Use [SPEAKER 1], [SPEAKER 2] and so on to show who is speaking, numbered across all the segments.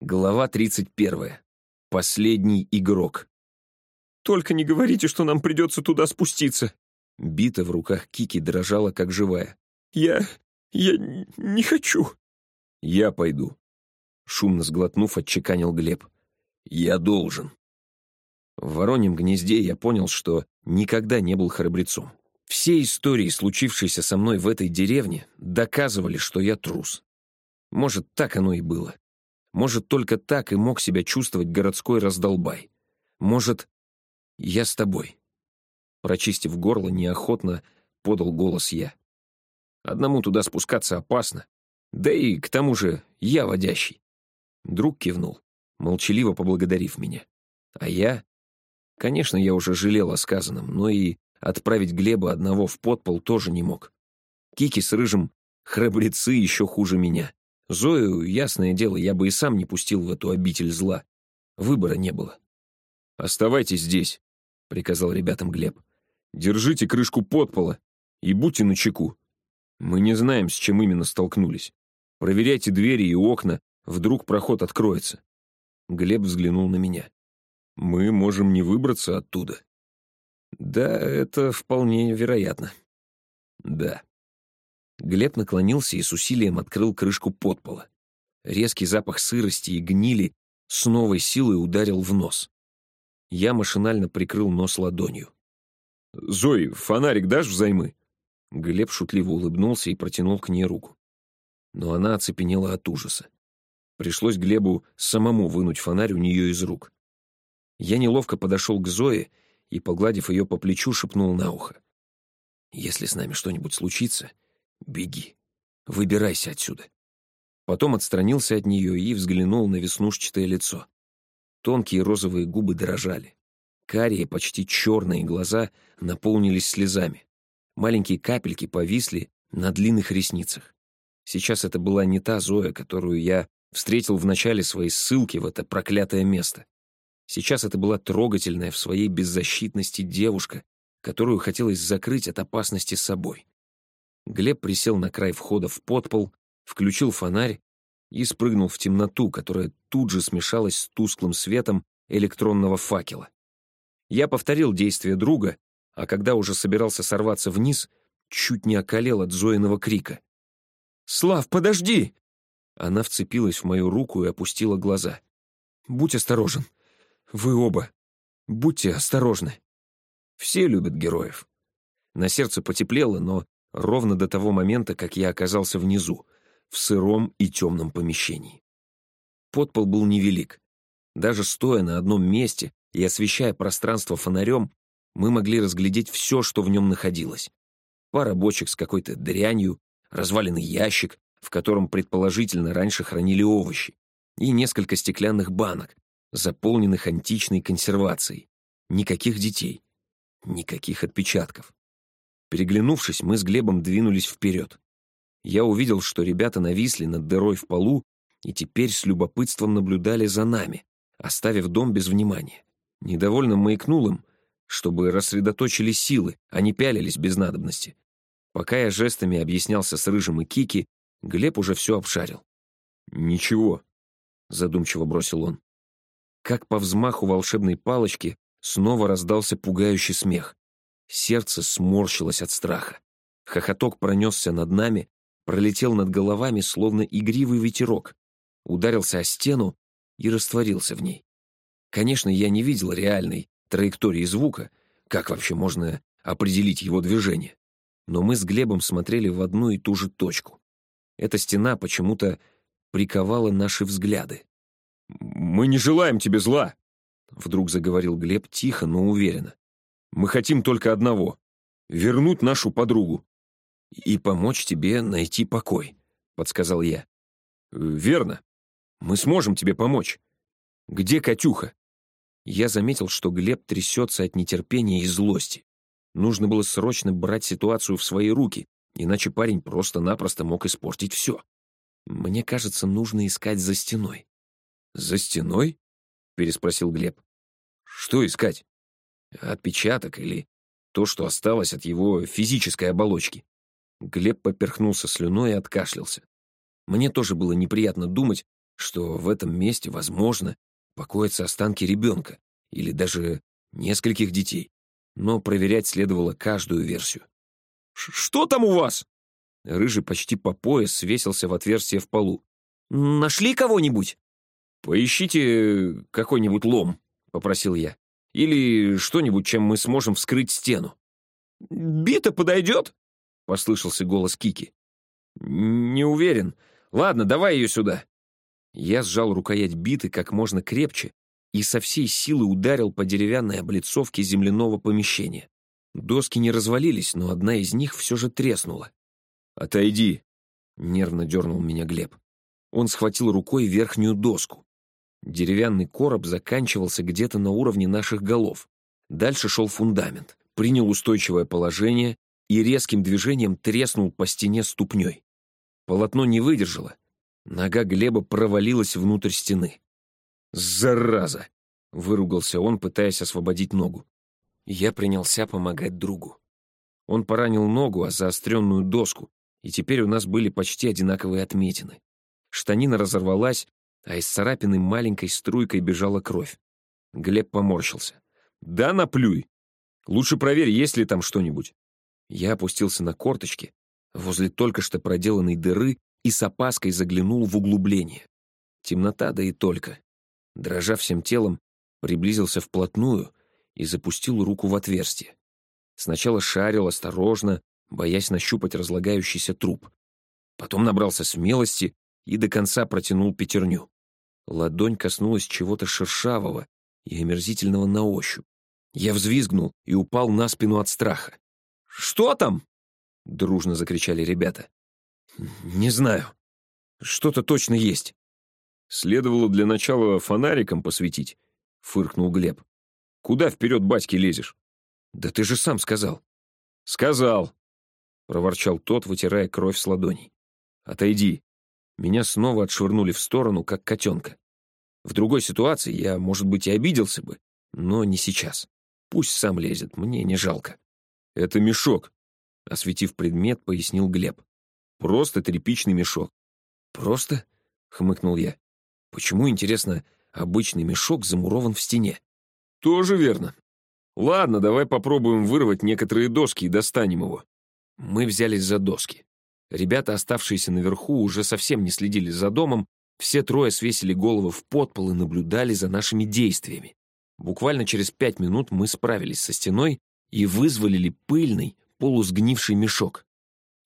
[SPEAKER 1] Глава 31. Последний игрок.
[SPEAKER 2] «Только не говорите, что нам придется туда спуститься!»
[SPEAKER 1] Бита в руках Кики дрожала, как живая.
[SPEAKER 2] «Я... я не хочу!»
[SPEAKER 1] «Я пойду!» Шумно сглотнув, отчеканил Глеб. «Я должен!» В вороньем гнезде я понял, что никогда не был храбрецом. Все истории, случившиеся со мной в этой деревне, доказывали, что я трус. Может, так оно и было. Может, только так и мог себя чувствовать городской раздолбай. Может, я с тобой. Прочистив горло, неохотно подал голос я. Одному туда спускаться опасно. Да и, к тому же, я водящий. Друг кивнул, молчаливо поблагодарив меня. А я... Конечно, я уже жалел о сказанном, но и отправить Глеба одного в подпол тоже не мог. Кики с Рыжим храбрецы еще хуже меня. Зою, ясное дело, я бы и сам не пустил в эту обитель зла. Выбора не было. «Оставайтесь здесь», — приказал ребятам Глеб. «Держите крышку подпола и будьте начеку. Мы не знаем, с чем именно столкнулись. Проверяйте двери и окна, вдруг проход откроется». Глеб взглянул на меня. «Мы можем не выбраться оттуда». «Да, это вполне вероятно». «Да». Глеб наклонился и с усилием открыл крышку подпола. Резкий запах сырости и гнили с новой силой ударил в нос. Я машинально прикрыл нос ладонью. «Зои, фонарик дашь взаймы?» Глеб шутливо улыбнулся и протянул к ней руку. Но она оцепенела от ужаса. Пришлось Глебу самому вынуть фонарь у нее из рук. Я неловко подошел к Зое и, погладив ее по плечу, шепнул на ухо. «Если с нами что-нибудь случится, Беги. Выбирайся отсюда. Потом отстранился от нее и взглянул на веснушчатое лицо. Тонкие розовые губы дрожали. Карие, почти черные глаза наполнились слезами. Маленькие капельки повисли на длинных ресницах. Сейчас это была не та Зоя, которую я встретил в начале своей ссылки в это проклятое место. Сейчас это была трогательная в своей беззащитности девушка, которую хотелось закрыть от опасности собой. Глеб присел на край входа в подпол, включил фонарь и спрыгнул в темноту, которая тут же смешалась с тусклым светом электронного факела. Я повторил действия друга, а когда уже собирался сорваться вниз, чуть не околел от Зоиного крика. «Слав, подожди!» Она вцепилась в мою руку и опустила глаза. «Будь осторожен. Вы оба. Будьте осторожны». Все любят героев. На сердце потеплело, но ровно до того момента, как я оказался внизу, в сыром и темном помещении. Подпол был невелик. Даже стоя на одном месте и освещая пространство фонарем, мы могли разглядеть все, что в нем находилось. Пара бочек с какой-то дрянью, разваленный ящик, в котором предположительно раньше хранили овощи, и несколько стеклянных банок, заполненных античной консервацией. Никаких детей, никаких отпечатков. Переглянувшись, мы с Глебом двинулись вперед. Я увидел, что ребята нависли над дырой в полу и теперь с любопытством наблюдали за нами, оставив дом без внимания. Недовольно маякнул им, чтобы рассредоточили силы, а не пялились без надобности. Пока я жестами объяснялся с Рыжим и Кики, Глеб уже все обшарил. «Ничего», — задумчиво бросил он. Как по взмаху волшебной палочки снова раздался пугающий смех. Сердце сморщилось от страха. Хохоток пронесся над нами, пролетел над головами, словно игривый ветерок, ударился о стену и растворился в ней. Конечно, я не видел реальной траектории звука, как вообще можно определить его движение. Но мы с Глебом смотрели в одну и ту же точку. Эта стена почему-то приковала наши взгляды. «Мы не желаем тебе зла!» Вдруг заговорил Глеб тихо, но уверенно. Мы хотим только одного — вернуть нашу подругу. И помочь тебе найти покой, — подсказал я. Верно. Мы сможем тебе помочь. Где Катюха? Я заметил, что Глеб трясется от нетерпения и злости. Нужно было срочно брать ситуацию в свои руки, иначе парень просто-напросто мог испортить все. Мне кажется, нужно искать за стеной. «За стеной?» — переспросил Глеб. «Что искать?» Отпечаток или то, что осталось от его физической оболочки. Глеб поперхнулся слюной и откашлялся. Мне тоже было неприятно думать, что в этом месте, возможно, покоятся останки ребенка или даже нескольких детей, но проверять следовало каждую версию.
[SPEAKER 2] «Что там у вас?»
[SPEAKER 1] Рыжий почти по пояс свесился в отверстие в полу.
[SPEAKER 2] «Нашли кого-нибудь?»
[SPEAKER 1] «Поищите какой-нибудь лом», — попросил я. «Или что-нибудь, чем мы сможем вскрыть стену».
[SPEAKER 2] «Бита подойдет?»
[SPEAKER 1] — послышался голос Кики. «Не уверен. Ладно, давай ее сюда». Я сжал рукоять биты как можно крепче и со всей силы ударил по деревянной облицовке земляного помещения. Доски не развалились, но одна из них все же треснула. «Отойди!» — нервно дернул меня Глеб. Он схватил рукой верхнюю доску. Деревянный короб заканчивался где-то на уровне наших голов. Дальше шел фундамент, принял устойчивое положение и резким движением треснул по стене ступней. Полотно не выдержало. Нога Глеба провалилась внутрь стены. «Зараза!» — выругался он, пытаясь освободить ногу. Я принялся помогать другу. Он поранил ногу о заостренную доску, и теперь у нас были почти одинаковые отметины. Штанина разорвалась, а из царапины маленькой струйкой бежала кровь. Глеб поморщился. «Да наплюй! Лучше проверь, есть ли там что-нибудь». Я опустился на корточки возле только что проделанной дыры и с опаской заглянул в углубление. Темнота, да и только. Дрожа всем телом, приблизился вплотную и запустил руку в отверстие. Сначала шарил осторожно, боясь нащупать разлагающийся труп. Потом набрался смелости и до конца протянул пятерню. Ладонь коснулась чего-то шершавого и омерзительного на ощупь. Я взвизгнул и упал на спину от страха.
[SPEAKER 2] «Что там?»
[SPEAKER 1] — дружно закричали ребята. «Не знаю. Что-то точно есть». «Следовало для начала фонариком посветить», — фыркнул Глеб. «Куда вперед батьки лезешь?» «Да ты же сам сказал». «Сказал», — проворчал тот, вытирая кровь с ладоней. «Отойди. Меня снова отшвырнули в сторону, как котенка. В другой ситуации я, может быть, и обиделся бы, но не сейчас. Пусть сам лезет, мне не жалко. Это мешок, — осветив предмет, пояснил Глеб. Просто тряпичный мешок. Просто? — хмыкнул я. Почему, интересно, обычный мешок замурован в стене? Тоже верно. Ладно, давай попробуем вырвать некоторые доски и достанем его. Мы взялись за доски. Ребята, оставшиеся наверху, уже совсем не следили за домом, все трое свесили головы в подпол и наблюдали за нашими действиями. Буквально через пять минут мы справились со стеной и вызволили пыльный, полусгнивший мешок.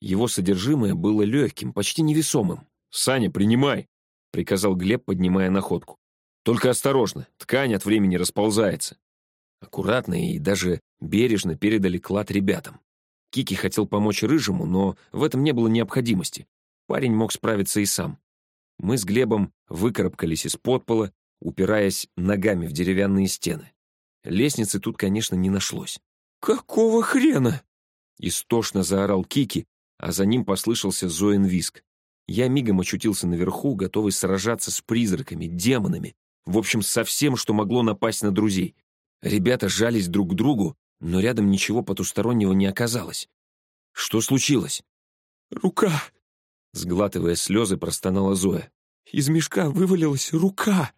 [SPEAKER 1] Его содержимое было легким, почти невесомым. «Саня, принимай!» — приказал Глеб, поднимая находку. «Только осторожно, ткань от времени расползается». Аккуратно и даже бережно передали клад ребятам. Кики хотел помочь Рыжему, но в этом не было необходимости. Парень мог справиться и сам. Мы с Глебом выкарабкались из подпола, упираясь ногами в деревянные стены. Лестницы тут, конечно, не нашлось.
[SPEAKER 2] «Какого хрена?»
[SPEAKER 1] Истошно заорал Кики, а за ним послышался Зоин виск. Я мигом очутился наверху, готовый сражаться с призраками, демонами, в общем, со всем, что могло напасть на друзей. Ребята жались друг к другу, но рядом ничего потустороннего не оказалось. Что случилось?
[SPEAKER 2] «Рука!»
[SPEAKER 1] Сглатывая слезы, простонала Зоя.
[SPEAKER 2] «Из мешка вывалилась рука!»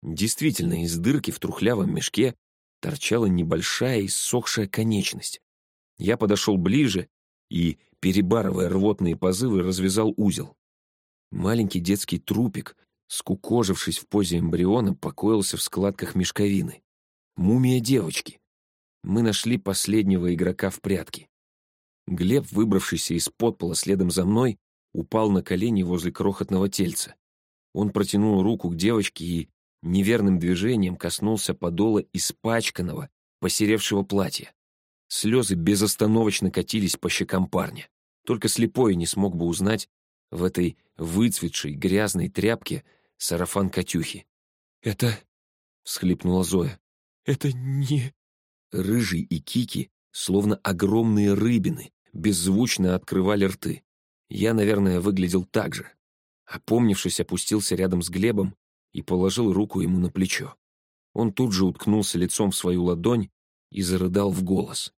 [SPEAKER 1] Действительно, из дырки в трухлявом мешке торчала небольшая иссохшая конечность. Я подошел ближе и, перебарывая рвотные позывы, развязал узел. Маленький детский трупик, скукожившись в позе эмбриона, покоился в складках мешковины. Мумия девочки мы нашли последнего игрока в прятки. Глеб, выбравшийся из подпола следом за мной, упал на колени возле крохотного тельца. Он протянул руку к девочке и неверным движением коснулся подола испачканного, посеревшего платья. Слезы безостановочно катились по щекам парня. Только слепой не смог бы узнать в этой выцветшей грязной тряпке сарафан Катюхи.
[SPEAKER 2] «Это...» — всхлипнула Зоя. «Это не...»
[SPEAKER 1] Рыжий и Кики, словно огромные рыбины, беззвучно открывали рты. Я, наверное, выглядел так же. Опомнившись, опустился рядом с Глебом и положил руку ему на плечо. Он тут же уткнулся лицом в свою ладонь и зарыдал в голос.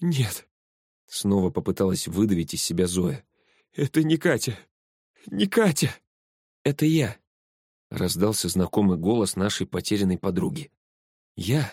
[SPEAKER 2] «Нет», — снова попыталась выдавить из себя Зоя. «Это не Катя. Не Катя».
[SPEAKER 1] «Это я», раздался знакомый голос нашей потерянной подруги. Я